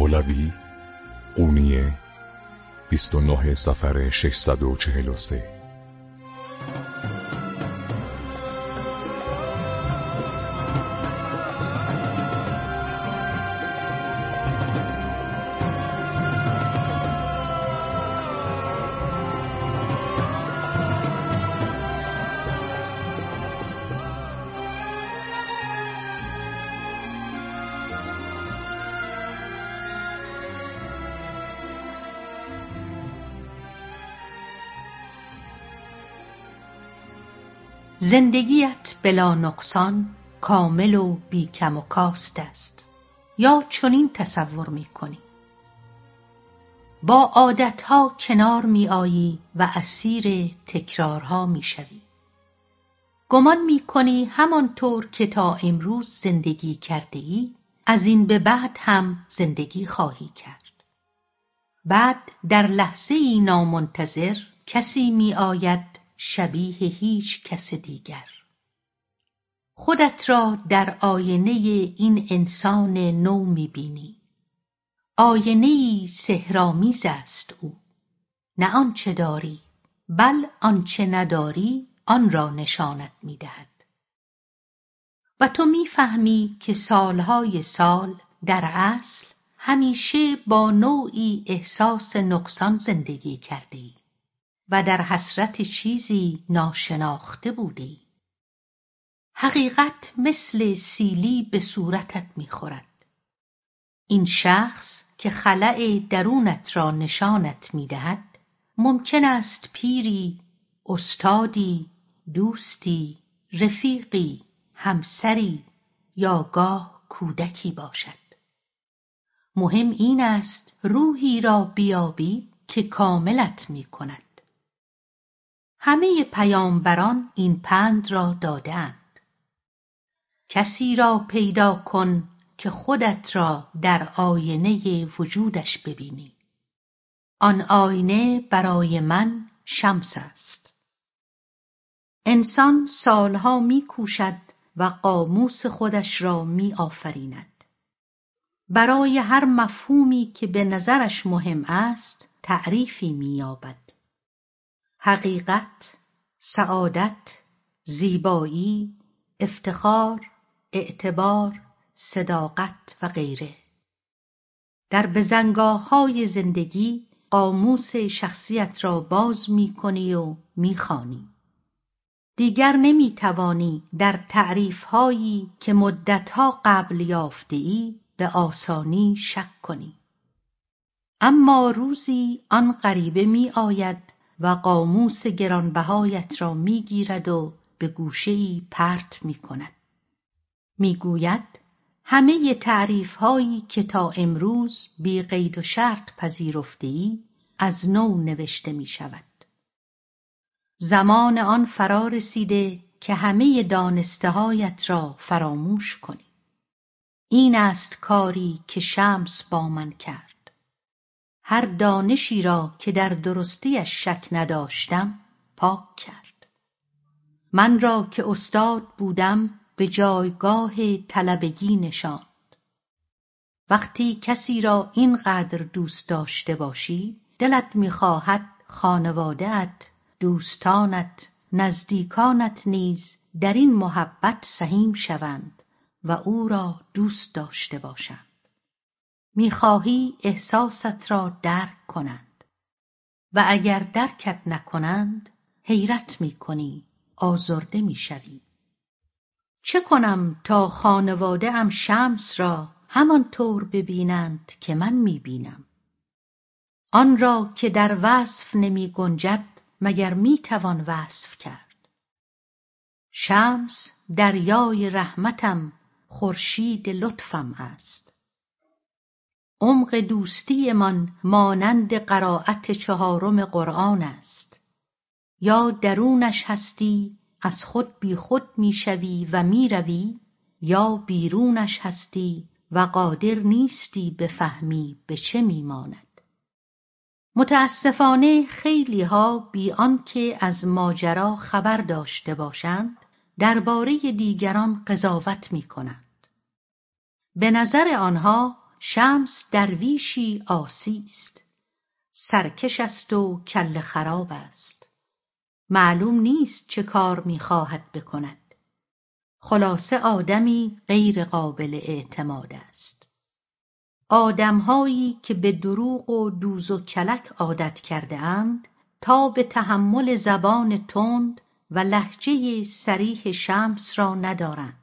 مولوی قونیه 29 سفر 643 زندگیت بلا نقصان کامل و بی کم و کاست است. یا چنین تصور می کنی با عادتها کنار می آیی و اسیر تکرارها می شوی گمان می کنی همانطور که تا امروز زندگی کرده ای از این به بعد هم زندگی خواهی کرد. بعد در لحظه ای نامنتظر کسی می آید شبیه هیچ کس دیگر. خودت را در آینه این انسان نو می‌بینی. آینه ای سحرآمیز است او. نه آنچه داری بل آنچه نداری آن را نشانت می‌دهد. و تو می‌فهمی که سالهای سال در اصل همیشه با نوعی احساس نقصان زندگی کرده و در حسرت چیزی ناشناخته بودی. حقیقت مثل سیلی به صورتت می‌خورد. این شخص که خلع درونت را نشانت می‌دهد ممکن است پیری استادی دوستی رفیقی همسری یا گاه کودکی باشد. مهم این است روحی را بیابی که کاملت می‌کند. همه پیامبران این پند را دادهاند کسی را پیدا کن که خودت را در آینه وجودش ببینی. آن آینه برای من شمس است. انسان سالها میکوشد و قاموس خودش را میآفریند. برای هر مفهومی که به نظرش مهم است تعریفی مییابد. حقیقت سعادت زیبایی افتخار اعتبار صداقت و غیره. در بزنگاههای زندگی قاموس شخصیت را باز می‌کنی و می‌خوانی. دیگر نمی‌توانی در تعریفهایی که مدتها قبل یافتهای به آسانی شک کنی. اما روزی آن غریبه میآید و قاموس گرانبهایت را می‌گیرد و به گوشهای پرت می‌کند. می‌گوید همه تعریفهایی که تا امروز بی قید و شرط پذیرفتهای از نو نوشته می‌شود. زمان آن فرا رسیده که همه دانستههایت را فراموش کنی. این است کاری که شمس با من کرد. هر دانشی را که در درستیش شک نداشتم پاک کرد. من را که استاد بودم به جایگاه طلبگی نشاند. وقتی کسی را اینقدر دوست داشته باشی دلت می‌خواهد خانواده ات دوستانت نزدیکانت نیز در این محبت سهیم شوند و او را دوست داشته باشند. می‌خواهی احساست را درک کنند. و اگر درکت نکنند حیرت می‌کنی آزرده می‌شوی. چه کنم تا خانواده ام شمس را همانطور ببینند که من می‌بینم؟ آن را که در وصف نمیگنجد مگر می‌توان وصف کرد؟ شمس دریای رحمتم خورشید لطفم است. عمق دوستیمان مانند قرایت چهارم قرآن است. یا درونش هستی از خود بیخود می‌شوی و می‌روی یا بیرونش هستی و قادر نیستی بفهمی به چه میماند. متاسفانه خیلیها بی آنکه از ماجرا خبر داشته باشند درباره دیگران قضاوت می‌کنند. به نظر آنها شمس درویشی آسی است. سرکش است و کله خراب است. معلوم نیست چه کار می‌خواهد بکند. خلاصه آدمی غیر قابل اعتماد است. آدمهایی که به دروغ و دوز و کلک عادت کرده اند تا به تحمل زبان تند و لهجه صریح شمس را ندارند.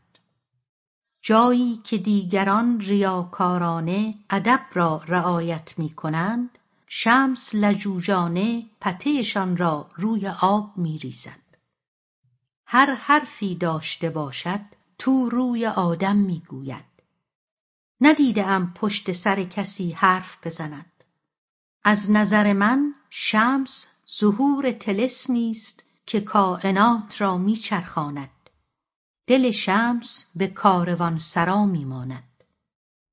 جایی که دیگران ریاکارانه ادب را رعایت می کنند شمس لجوجانه پتهشان را روی آب می ریزد. هر حرفی داشته باشد تو روی آدم می گوید. ندیده ام پشت سر کسی حرف بزند. از نظر من شمس ظهور تلسمی است که کائنات را میچرخاند دل شمس به کاروانسرا میماند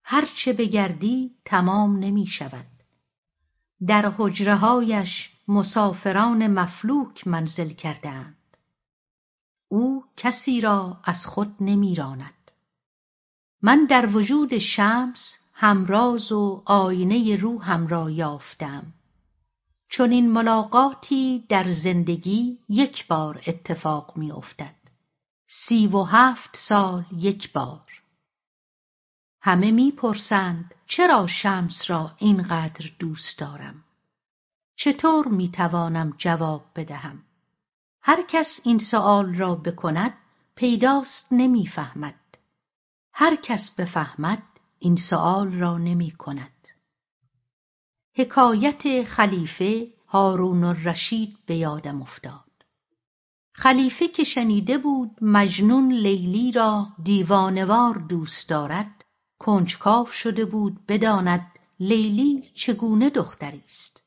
هرچه بگردی تمام نمی شود. در حجرههایش مسافران مفلوک منزل کردهاند او کسی را از خود نمیراند من در وجود شمس همراز و آینه روحم را یافتم. چنین ملاقاتی در زندگی یک بار اتفاق میافتد سی و هفت سال یک بار. همه می‌پرسند چرا شمس را اینقدر دوست دارم؟ چطور می‌توانم جواب بدهم؟ هر کس این سؤال را بکند پیداست نمی‌فهمد. هر کس بفهمد این سؤال را نمی‌کند. حکایت خلیفه هارون الرشید به یادم افتاد. خلیفه که شنیده بود مجنون لیلی را دیوانوار دوست دارد کنجکاو شده بود بداند لیلی چگونه دختری است.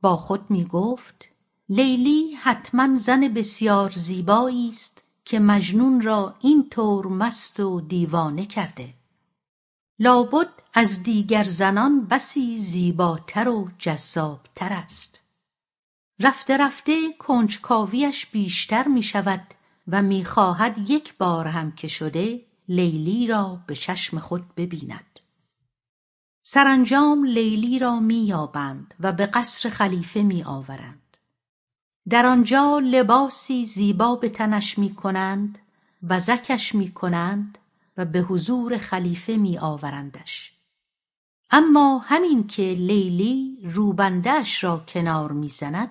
با خود می گفت لیلی حتما زن بسیار زیبایی است که مجنون را این طور مست و دیوانه کرده. لابد از دیگر زنان بسی زیباتر و جذابتر است. رفته رفته کنجکاویش بیشتر می شود و می‌خواهد یک بار هم که شده لیلی را به چشم خود ببیند سرانجام لیلی را مییابند و به قصر خلیفه میآورند در آنجا لباسی زیبا به تنش می‌کنند وزکش می‌کنند و به حضور خلیفه می آورندش. اما همین که لیلی روبندهاش را کنار می‌زند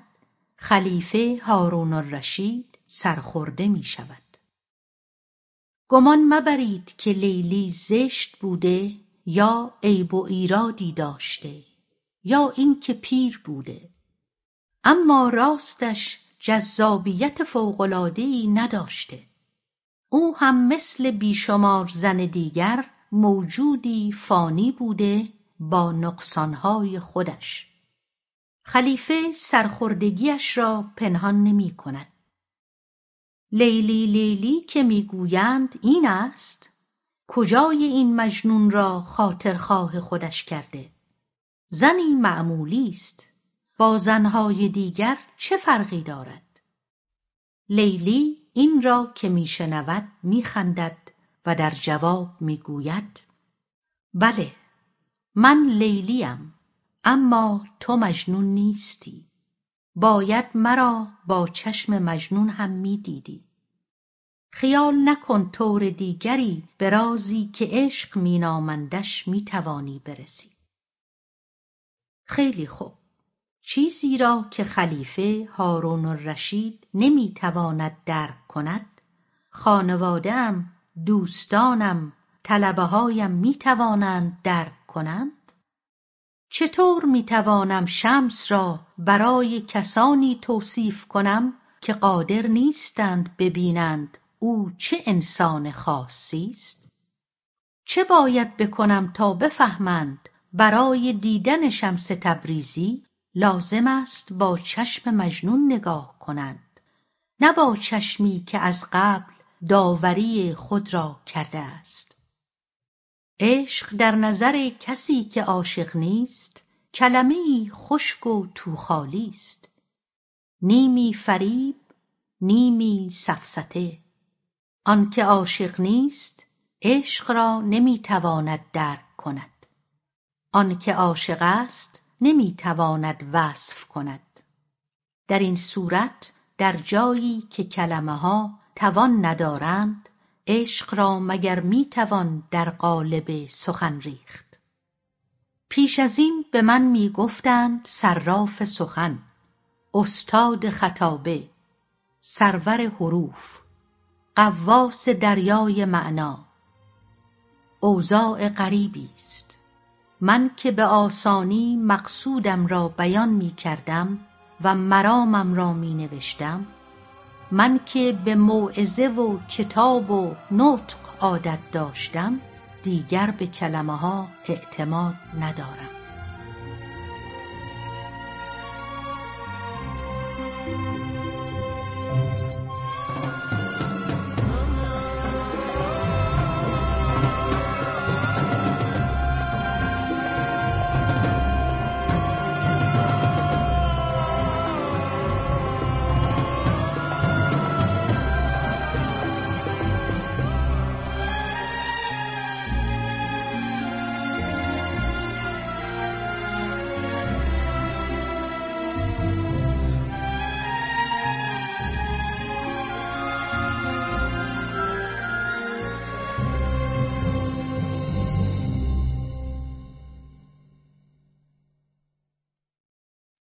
خلیفه هارون الرشید سرخورده می شود. گمان مبرید که لیلی زشت بوده یا عیب و ایرادی داشته یا اینکه پیر بوده. اما راستش جذابیت فوقلادهی نداشته. او هم مثل بیشمار زن دیگر موجودی فانی بوده با نقصانهای خودش. خلیفه سرخوردگیش را پنهان نمی کند. لیلی لیلی که می‌گویند این است کجای این مجنون را خاطرخواه خودش کرده؟ زنی معمولی است با زنهای دیگر چه فرقی دارد؟ لیلی این را که میشنود میخندد و در جواب می‌گوید بله من لیلیم. اما تو مجنون نیستی. باید مرا با چشم مجنون هم می‌دیدی. خیال نکن طور دیگری به رازی که عشق مینامندش می‌توانی برسی. خیلی خوب. چیزی را که خلیفه هارون الرشید نمی‌تواند درک کند خانوادهام دوستانم طلبههایم می‌توانند درک کنند؟ چطور می‌توانم شمس را برای کسانی توصیف کنم که قادر نیستند ببینند او چه انسان خاصی است؟ چه باید بکنم تا بفهمند برای دیدن شمس تبریزی لازم است با چشم مجنون نگاه کنند نه با چشمی که از قبل داوری خود را کرده است؟ عشق در نظر کسی که عاشق نیست کلمه ای خشک و توخالی است. نیمی فریب نیمی سفسطه. آنکه عاشق نیست عشق را نمی‌تواند درک کند. آنکه عاشق است نمی‌تواند وصف کند. در این صورت در جایی که کلمه ها توان ندارند عشق را مگر می‌توان در قالب سخن ریخت؟ پیش از این به من می‌گفتند صراف سخن استاد خطابه سرور حروف غواص دریای معنی اوضاع غریبی است. من که به آسانی مقصودم را بیان می‌کردم و مرامم را مینوشتم من که به موعظه و کتاب و نطق عادت داشتم دیگر به کلمه ها اعتماد ندارم.